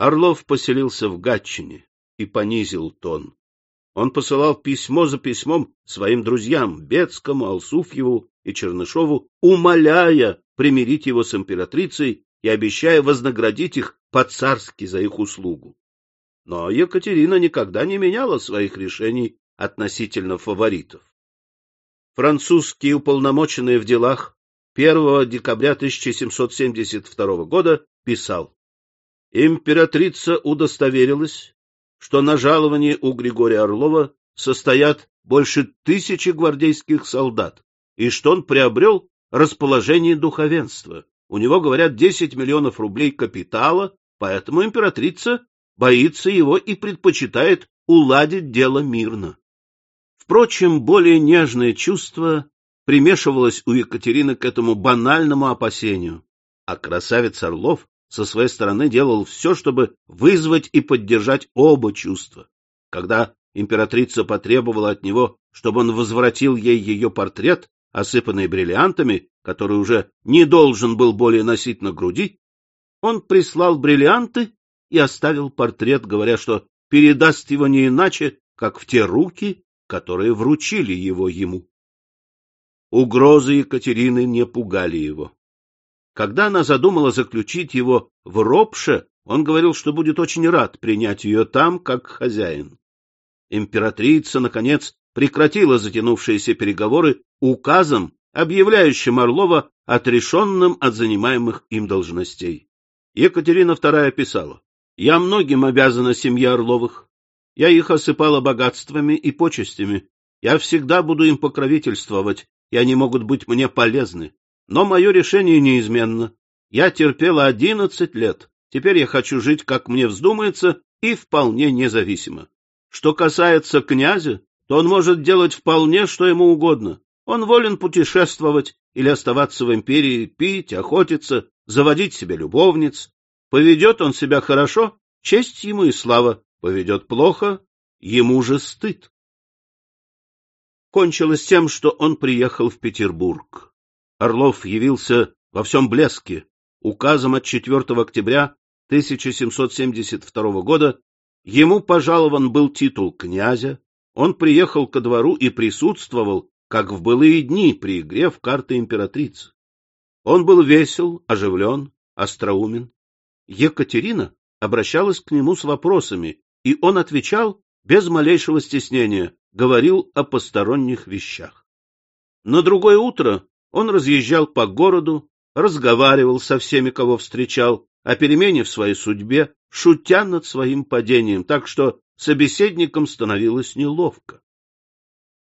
Орлов поселился в Гатчине и понизил тон. Он посылал письмо за письмом своим друзьям Бецкому, Алсуфьеву и Чернышову, умоляя примирить его с императрицей и обещая вознаградить их по-царски за их услугу. Но Екатерина никогда не меняла своих решений относительно фаворитов. Французские уполномоченные в делах 1 декабря 1772 года писал «Императрица удостоверилась, что на жаловании у Григория Орлова состоят больше тысячи гвардейских солдат, и что он приобрел расположение духовенства. У него, говорят, 10 миллионов рублей капитала, поэтому императрица боится его и предпочитает уладить дело мирно. Впрочем, более нежное чувство примешивалось у Екатерины к этому банальному опасению, а красавец Орлов со своей стороны делал все, чтобы вызвать и поддержать оба чувства. Когда императрица потребовала от него, чтобы он возвратил ей ее портрет, осыпанный бриллиантами, который уже не должен был более носить на груди, он прислал бриллианты и оставил портрет, говоря, что передаст его не иначе, как в те руки, которые вручили его ему. Угрозы Екатерины не пугали его. Когда она задумала заключить его в Ропше, он говорил, что будет очень рад принять ее там, как хозяин. Императрица, наконец, прекратила затянувшиеся переговоры указом, объявляющим Орлова отрешенным от занимаемых им должностей. Екатерина II писала, «Я многим обязана семье Орловых. Я их осыпала богатствами и почестями. Я всегда буду им покровительствовать, и они могут быть мне полезны. Но мое решение неизменно. Я терпела одиннадцать лет. Теперь я хочу жить, как мне вздумается, и вполне независимо. Что касается князя, то он может делать вполне, что ему угодно. Он волен путешествовать или оставаться в империи, пить, охотиться, заводить себе любовниц. Поведет он себя хорошо, честь ему и слава. Поведет плохо, ему же стыд. Кончилось тем, что он приехал в Петербург. Орлов явился во всем блеске. Указом от 4 октября 1772 года ему пожалован был титул князя, он приехал ко двору и присутствовал, как в былые дни при игре в карты императрицы. Он был весел, оживлен, остроумен. Екатерина обращалась к нему с вопросами, и он отвечал без малейшего стеснения, говорил о посторонних вещах. На другое утро он разъезжал по городу, разговаривал со всеми, кого встречал, о перемене в своей судьбе, шутя над своим падением, так что собеседникам становилось неловко.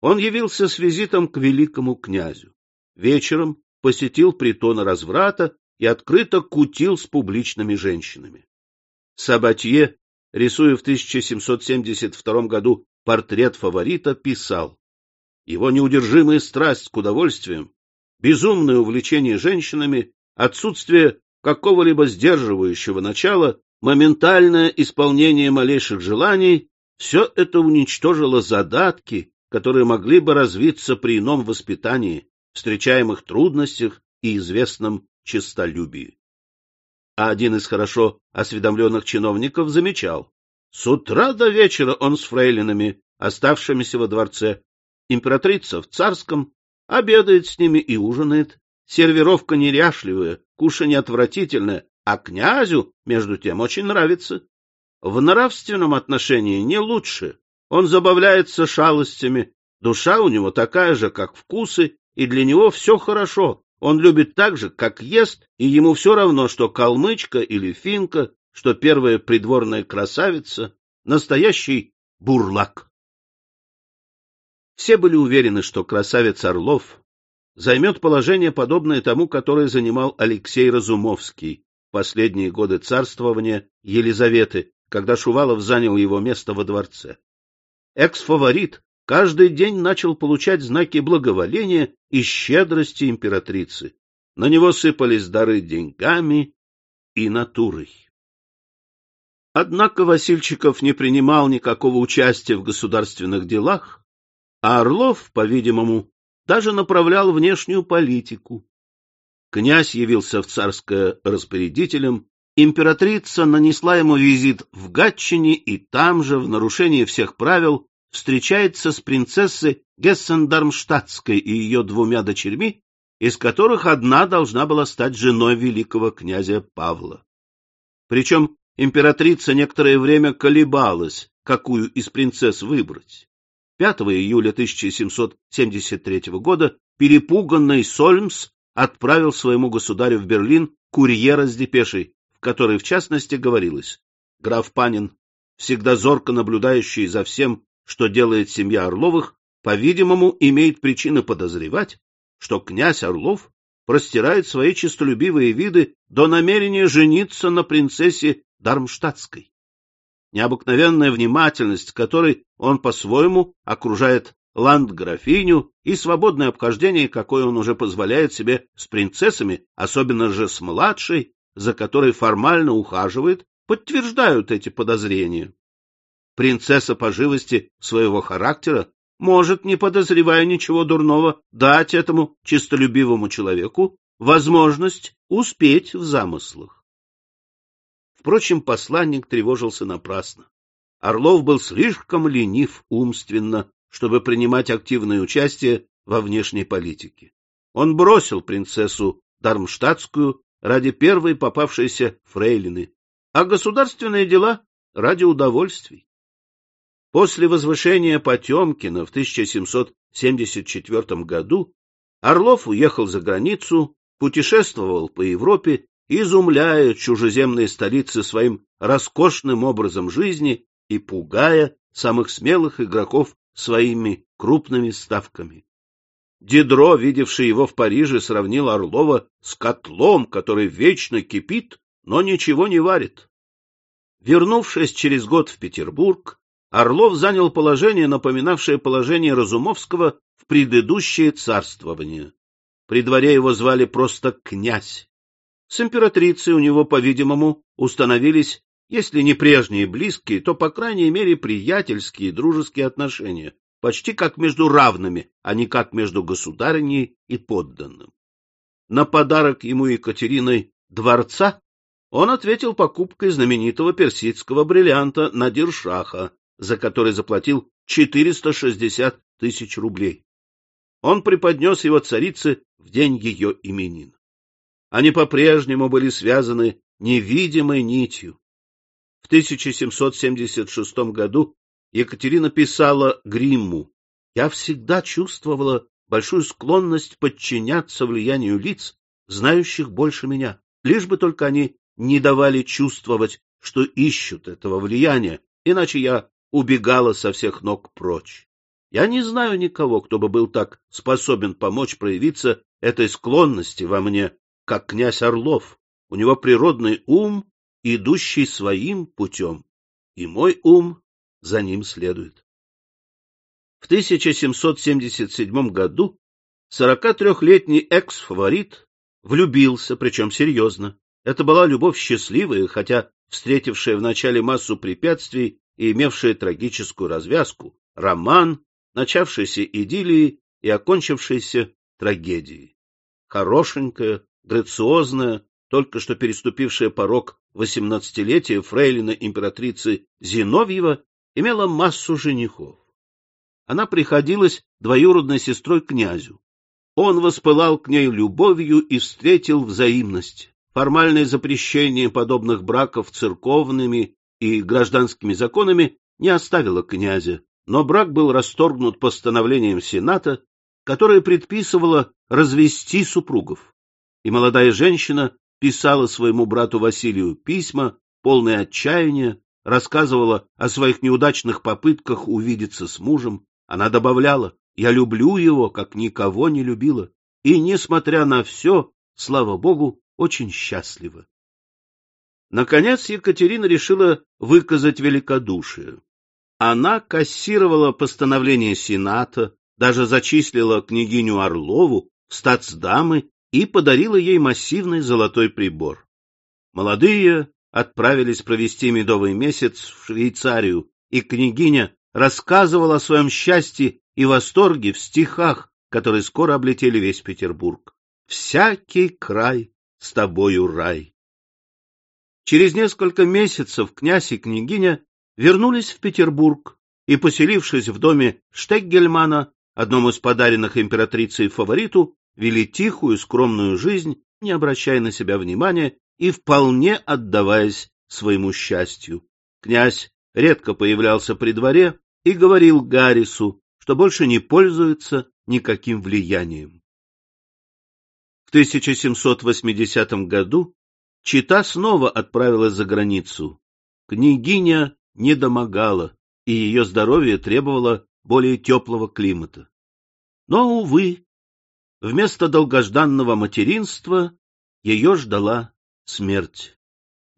Он явился с визитом к великому князю. Вечером посетил притоны разврата и открыто кутил с публичными женщинами. Сабатье, рисуя в 1772 году портрет фаворита, писал «Его неудержимая страсть к удовольствиям безумное увлечение женщинами, отсутствие какого-либо сдерживающего начала, моментальное исполнение малейших желаний — все это уничтожило задатки, которые могли бы развиться при ином воспитании, встречаемых трудностях и известном честолюбии. А один из хорошо осведомленных чиновников замечал, с утра до вечера он с фрейлинами, оставшимися во дворце, императрица в царском, Обедает с ними и ужинает. Сервировка неряшливая, кушанье отвратительное, а князю, между тем, очень нравится. В нравственном отношении не лучше. Он забавляется шалостями. Душа у него такая же, как вкусы, и для него все хорошо. Он любит так же, как ест, и ему все равно, что калмычка или финка, что первая придворная красавица, настоящий бурлак. Все были уверены, что красавец Орлов займет положение, подобное тому, которое занимал Алексей Разумовский в последние годы царствования Елизаветы, когда Шувалов занял его место во дворце. Экс-фаворит каждый день начал получать знаки благоволения и щедрости императрицы. На него сыпались дары деньгами и натурой. Однако Васильчиков не принимал никакого участия в государственных делах, а Орлов, по-видимому, даже направлял внешнюю политику. Князь явился в царское распорядителем императрица нанесла ему визит в Гатчине и там же, в нарушении всех правил, встречается с принцессой Гессен-Дармштадтской и ее двумя дочерьми, из которых одна должна была стать женой великого князя Павла. Причем императрица некоторое время колебалась, какую из принцесс выбрать. 5 июля 1773 года перепуганный Сольмс отправил своему государю в Берлин курьера с депешей, в которой, в частности, говорилось «Граф Панин, всегда зорко наблюдающий за всем, что делает семья Орловых, по-видимому, имеет причины подозревать, что князь Орлов простирает свои честолюбивые виды до намерения жениться на принцессе Дармштадтской необыкновенная внимательность, которой он по-своему окружает ландграфиню и свободное обхождение, какое он уже позволяет себе с принцессами, особенно же с младшей, за которой формально ухаживает, подтверждают эти подозрения. Принцесса по живости своего характера может, не подозревая ничего дурного, дать этому честолюбивому человеку возможность успеть в замыслах. Впрочем, посланник тревожился напрасно. Орлов был слишком ленив умственно, чтобы принимать активное участие во внешней политике. Он бросил принцессу Дармштадтскую ради первой попавшейся фрейлины, а государственные дела ради удовольствий. После возвышения Потемкина в 1774 году Орлов уехал за границу, путешествовал по Европе изумляя чужеземные столицы своим роскошным образом жизни и пугая самых смелых игроков своими крупными ставками. Дидро, видевший его в Париже, сравнил Орлова с котлом, который вечно кипит, но ничего не варит. Вернувшись через год в Петербург, Орлов занял положение, напоминавшее положение Разумовского в предыдущее царствование. При дворе его звали просто «князь». С императрицей у него, по-видимому, установились, если не прежние близкие, то, по крайней мере, приятельские и дружеские отношения, почти как между равными, а не как между государыней и подданным. На подарок ему Екатериной дворца он ответил покупкой знаменитого персидского бриллианта Надиршаха, за который заплатил 460 тысяч рублей. Он преподнес его царице в день ее именин. Они по-прежнему были связаны невидимой нитью. В 1776 году Екатерина писала Гримму «Я всегда чувствовала большую склонность подчиняться влиянию лиц, знающих больше меня, лишь бы только они не давали чувствовать, что ищут этого влияния, иначе я убегала со всех ног прочь. Я не знаю никого, кто бы был так способен помочь проявиться этой склонности во мне, как князь Орлов. У него природный ум, идущий своим путем, и мой ум за ним следует. В 1777 году 43-летний экс-фаворит влюбился, причем серьезно. Это была любовь счастливая, хотя встретившая вначале массу препятствий и имевшая трагическую развязку, роман, начавшийся идиллией и окончившийся трагедией. Хорошенькая, грациозная, только что переступившая порог восемнадцатилетия фрейлина императрицы Зиновьева, имела массу женихов. Она приходилась двоюродной сестрой князю. Он воспылал к ней любовью и встретил взаимность. Формальное запрещение подобных браков церковными и гражданскими законами не оставило князя, но брак был расторгнут постановлением Сената, которое предписывало развести супругов и молодая женщина писала своему брату Василию письма, полные отчаяния, рассказывала о своих неудачных попытках увидеться с мужем. Она добавляла, «Я люблю его, как никого не любила, и, несмотря на все, слава богу, очень счастлива». Наконец Екатерина решила выказать великодушие. Она кассировала постановление Сената, даже зачислила княгиню Орлову в статсдамы и подарила ей массивный золотой прибор. Молодые отправились провести медовый месяц в Швейцарию, и княгиня рассказывала о своем счастье и восторге в стихах, которые скоро облетели весь Петербург. «Всякий край с тобою рай». Через несколько месяцев князь и княгиня вернулись в Петербург и, поселившись в доме Штеггельмана, одном из подаренных императрицей фавориту, вели тихую, скромную жизнь, не обращая на себя внимания и вполне отдаваясь своему счастью. Князь редко появлялся при дворе и говорил Гаррису, что больше не пользуется никаким влиянием. В 1780 году Чита снова отправилась за границу. Княгиня не домогала, и ее здоровье требовало более теплого климата. Но, увы, вместо долгожданного материнства ее ждала смерть.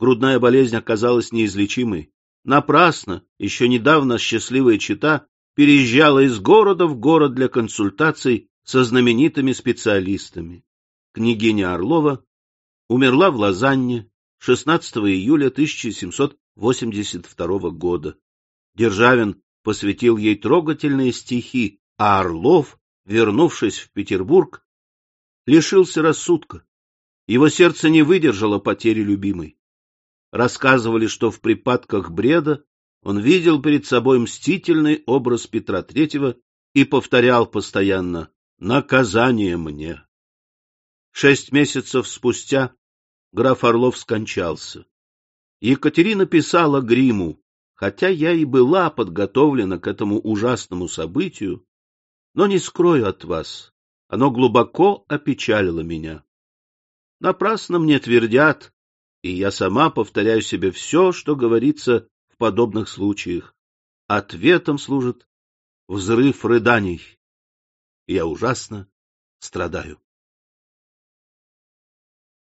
Грудная болезнь оказалась неизлечимой. Напрасно еще недавно счастливая чита переезжала из города в город для консультаций со знаменитыми специалистами. Княгиня Орлова умерла в Лозанне 16 июля 1782 года. Державин посвятил ей трогательные стихи, а Орлов, вернувшись в Петербург, лишился рассудка. Его сердце не выдержало потери любимой. Рассказывали, что в припадках бреда он видел перед собой мстительный образ Петра Третьего и повторял постоянно «Наказание мне». Шесть месяцев спустя граф Орлов скончался. Екатерина писала гриму, хотя я и была подготовлена к этому ужасному событию, но не скрою от вас, оно глубоко опечалило меня. Напрасно мне твердят, и я сама повторяю себе все, что говорится в подобных случаях. Ответом служит взрыв рыданий. Я ужасно страдаю.